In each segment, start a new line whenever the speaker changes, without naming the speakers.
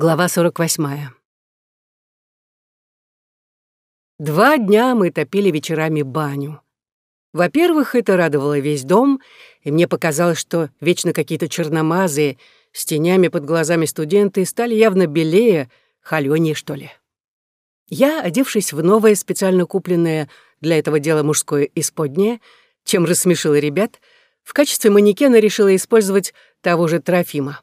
Глава 48. Два дня мы топили вечерами баню. Во-первых, это радовало весь дом, и мне показалось, что вечно какие-то черномазые, с тенями под глазами студенты стали явно белее, холёнее, что ли. Я, одевшись в новое, специально купленное для этого дела мужское исподнее, чем рассмешила ребят, в качестве манекена решила использовать того же Трофима.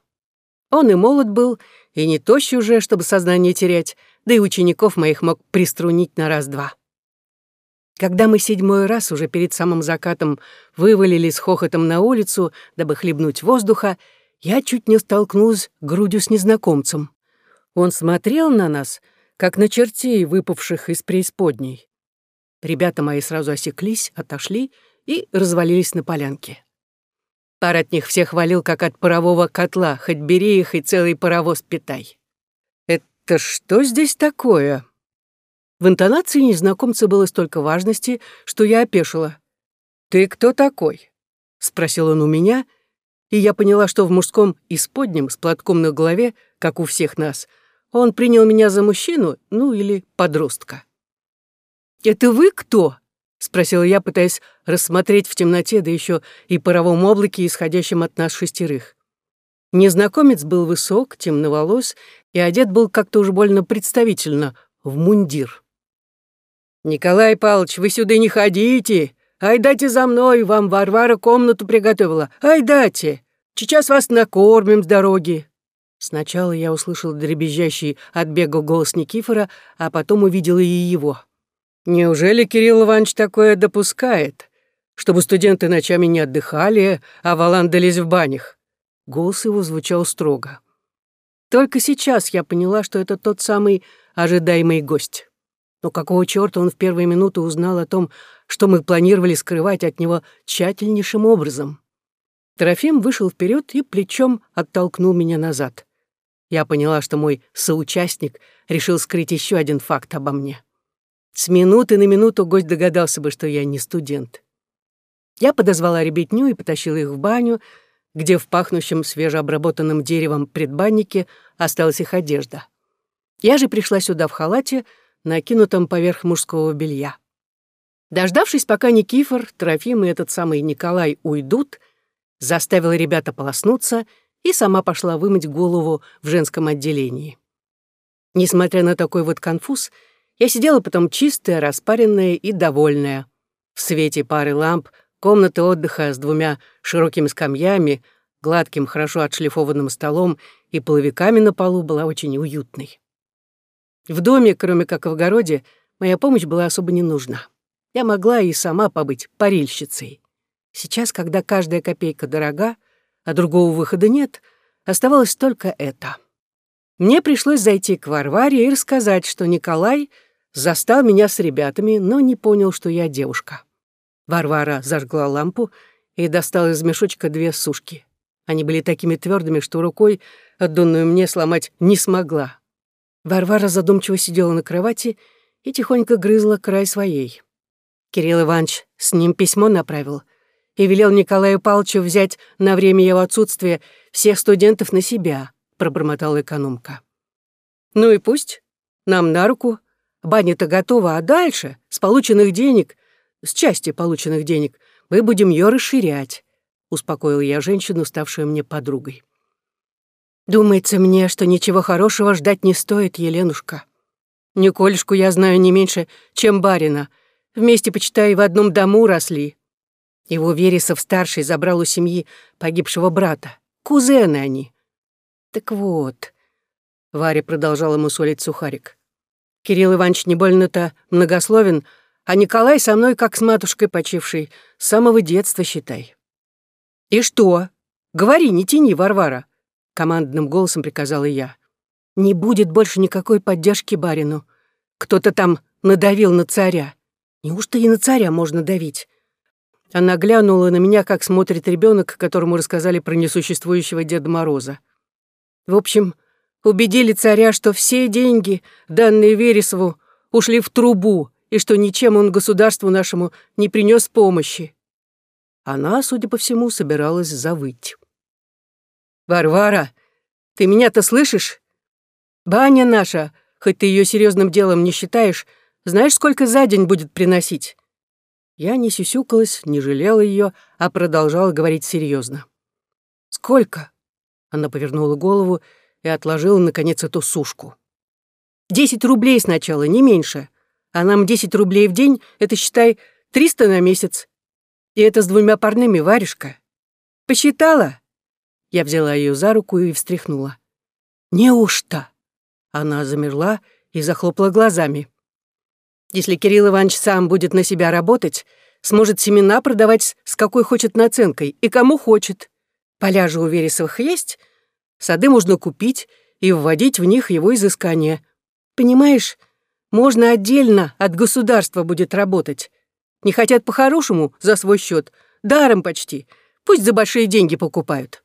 Он и молод был, и не тощий уже, чтобы сознание терять, да и учеников моих мог приструнить на раз-два. Когда мы седьмой раз уже перед самым закатом вывалили с хохотом на улицу, дабы хлебнуть воздуха, я чуть не столкнулась грудью с незнакомцем. Он смотрел на нас, как на чертей, выпавших из преисподней. Ребята мои сразу осеклись, отошли и развалились на полянке. Пар от них всех валил, как от парового котла, хоть бери их и целый паровоз питай. «Это что здесь такое?» В интонации незнакомца было столько важности, что я опешила. «Ты кто такой?» — спросил он у меня, и я поняла, что в мужском исподнем с платком на голове, как у всех нас, он принял меня за мужчину, ну или подростка. «Это вы кто?» — спросила я, пытаясь рассмотреть в темноте, да еще и паровом облаке, исходящем от нас шестерых. Незнакомец был высок, темноволос и одет был как-то уж больно представительно, в мундир. «Николай Павлович, вы сюда не ходите! Ай, дайте за мной, вам Варвара комнату приготовила! Ай, дайте! Сейчас вас накормим с дороги!» Сначала я услышал дребезжащий от бега голос Никифора, а потом увидела и его. Неужели Кирилл Иванович такое допускает, чтобы студенты ночами не отдыхали, а валандались в банях? Голос его звучал строго. Только сейчас я поняла, что это тот самый ожидаемый гость. Но какого чёрта он в первые минуты узнал о том, что мы планировали скрывать от него тщательнейшим образом? Трофим вышел вперед и плечом оттолкнул меня назад. Я поняла, что мой соучастник решил скрыть еще один факт обо мне. С минуты на минуту гость догадался бы, что я не студент. Я подозвала ребятню и потащила их в баню, где в пахнущем свежеобработанным деревом предбаннике осталась их одежда. Я же пришла сюда в халате, накинутом поверх мужского белья. Дождавшись, пока Никифор, Трофим и этот самый Николай уйдут, заставила ребята полоснуться и сама пошла вымыть голову в женском отделении. Несмотря на такой вот конфуз, я сидела потом чистая, распаренная и довольная. В свете пары ламп комната отдыха с двумя широкими скамьями, гладким, хорошо отшлифованным столом и половиками на полу была очень уютной. В доме, кроме как в огороде, моя помощь была особо не нужна. Я могла и сама побыть парильщицей. Сейчас, когда каждая копейка дорога, а другого выхода нет, оставалось только это. Мне пришлось зайти к Варваре и рассказать, что Николай — Застал меня с ребятами, но не понял, что я девушка. Варвара зажгла лампу и достала из мешочка две сушки. Они были такими твердыми, что рукой, отданную мне, сломать не смогла. Варвара задумчиво сидела на кровати и тихонько грызла край своей. Кирилл Иванович с ним письмо направил и велел Николаю Павловичу взять на время его отсутствия всех студентов на себя, пробормотала экономка. «Ну и пусть. Нам на руку, Баня-то готова, а дальше, с полученных денег, с части полученных денег, мы будем ее расширять», — успокоил я женщину, ставшую мне подругой. «Думается мне, что ничего хорошего ждать не стоит, Еленушка. Николешку я знаю не меньше, чем барина. Вместе, почитай, в одном дому росли. Его Вересов-старший забрал у семьи погибшего брата. Кузены они. Так вот...» Варя продолжала мусолить сухарик. Кирилл Иванович не больно-то многословен, а Николай со мной как с матушкой почившей, с самого детства считай. «И что? Говори, не тяни, Варвара!» — командным голосом приказала я. «Не будет больше никакой поддержки барину. Кто-то там надавил на царя. Неужто и на царя можно давить?» Она глянула на меня, как смотрит ребенок, которому рассказали про несуществующего Деда Мороза. В общем, убедили царя, что все деньги, данные Вересову, ушли в трубу и что ничем он государству нашему не принес помощи. Она, судя по всему, собиралась завыть. «Варвара, ты меня-то слышишь? Баня наша, хоть ты ее серьезным делом не считаешь, знаешь, сколько за день будет приносить?» Я не сюсюкалась, не жалела ее, а продолжала говорить серьезно. «Сколько?» Она повернула голову и отложила, наконец, эту сушку. «Десять рублей сначала, не меньше. А нам десять рублей в день — это, считай, триста на месяц. И это с двумя парными, варежка. Посчитала?» Я взяла ее за руку и встряхнула. «Неужто?» Она замерла и захлопала глазами. «Если Кирилл Иванович сам будет на себя работать, сможет семена продавать с какой хочет наценкой и кому хочет. Поля же у Вересовых есть, сады можно купить и вводить в них его изыскания. Понимаешь, можно отдельно от государства будет работать. Не хотят по-хорошему за свой счет, даром почти. Пусть за большие деньги покупают.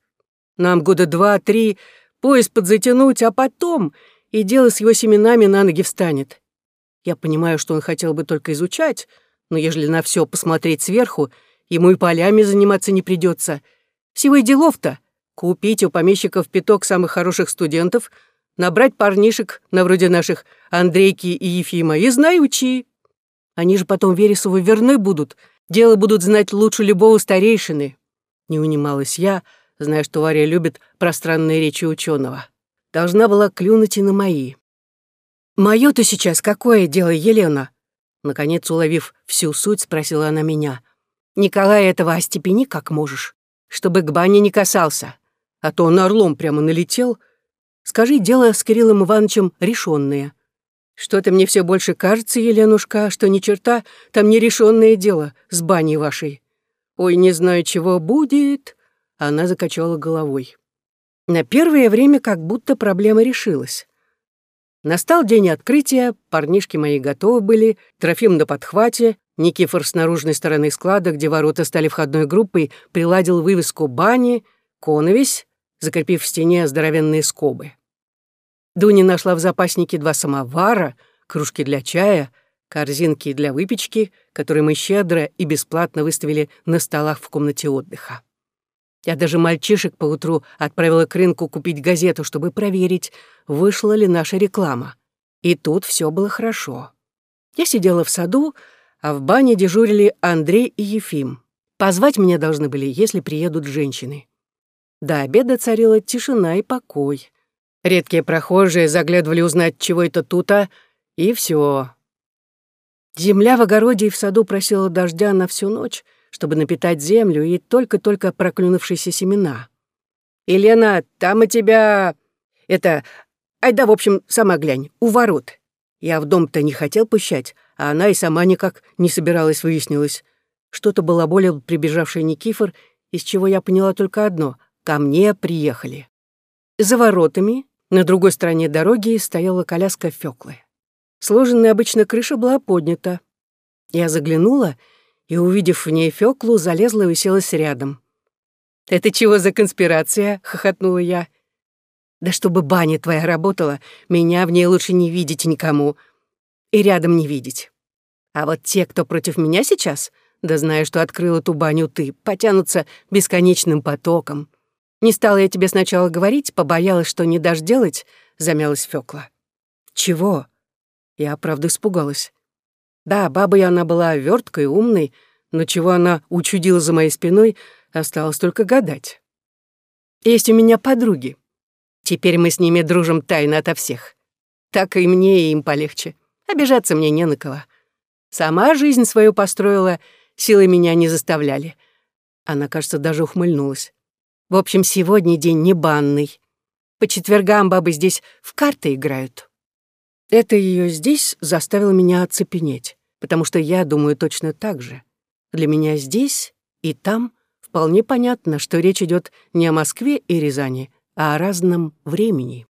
Нам года два-три пояс подзатянуть, а потом и дело с его семенами на ноги встанет. Я понимаю, что он хотел бы только изучать, но ежели на все посмотреть сверху, ему и полями заниматься не придется. Всего и делов-то. Купить у помещиков пяток самых хороших студентов, набрать парнишек на вроде наших Андрейки и Ефима и знай учи. Они же потом Вересову верны будут, дело будут знать лучше любого старейшины. Не унималась я, зная, что Варя любит пространные речи ученого. Должна была клюнуть и на мои. «Моё-то сейчас какое дело, Елена?» Наконец, уловив всю суть, спросила она меня. «Николая этого остепени как можешь, чтобы к бане не касался, а то он орлом прямо налетел. Скажи, дело с Кириллом Ивановичем решенное. Что-то мне все больше кажется, Еленушка, что ни черта там нерешенное дело с баней вашей. Ой, не знаю, чего будет». Она закачала головой. На первое время как будто проблема решилась. Настал день открытия, парнишки мои готовы были, Трофим на подхвате, Никифор с наружной стороны склада, где ворота стали входной группой, приладил вывеску бани, коновесь, закрепив в стене здоровенные скобы. Дуня нашла в запаснике два самовара, кружки для чая, корзинки для выпечки, которые мы щедро и бесплатно выставили на столах в комнате отдыха. Я даже мальчишек поутру отправила к рынку купить газету, чтобы проверить, вышла ли наша реклама. И тут все было хорошо. Я сидела в саду, а в бане дежурили Андрей и Ефим. Позвать меня должны были, если приедут женщины. До обеда царила тишина и покой. Редкие прохожие заглядывали узнать, чего это тута, и все. Земля в огороде и в саду просила дождя на всю ночь — чтобы напитать землю и только-только проклюнувшиеся семена. «Елена, там у тебя... это... Айда, в общем, сама глянь, у ворот. Я в дом-то не хотел пущать, а она и сама никак не собиралась, выяснилось. Что-то было более прибежавший Никифор, из чего я поняла только одно — ко мне приехали. За воротами, на другой стороне дороги, стояла коляска Фёклы. Сложенная обычно крыша была поднята. Я заглянула — и, увидев в ней Фёклу, залезла и уселась рядом. «Это чего за конспирация?» — хохотнула я. «Да чтобы баня твоя работала, меня в ней лучше не видеть никому. И рядом не видеть. А вот те, кто против меня сейчас, да знаю, что открыла ту баню ты, потянутся бесконечным потоком. Не стала я тебе сначала говорить, побоялась, что не дашь делать», — замялась Фёкла. «Чего?» Я, правда, испугалась. Да, бабой она была верткой, умной, но чего она учудила за моей спиной, осталось только гадать. Есть у меня подруги. Теперь мы с ними дружим тайно ото всех. Так и мне, и им полегче. Обижаться мне не на кого. Сама жизнь свою построила, силы меня не заставляли. Она, кажется, даже ухмыльнулась. В общем, сегодня день не банный. По четвергам бабы здесь в карты играют. Это ее здесь заставило меня оцепенеть, потому что я думаю точно так же. Для меня здесь и там вполне понятно, что речь идет не о Москве и Рязани, а о разном времени.